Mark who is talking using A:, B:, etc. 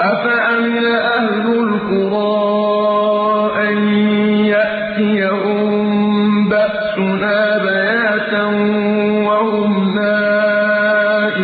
A: أَفَأَمِنَ أَهْلُ الْقُرَىٰ أَن يَأْتِيَهُم بَأْسُنَا بَيَاتًا وَهُمْ نَائِمُونَ؟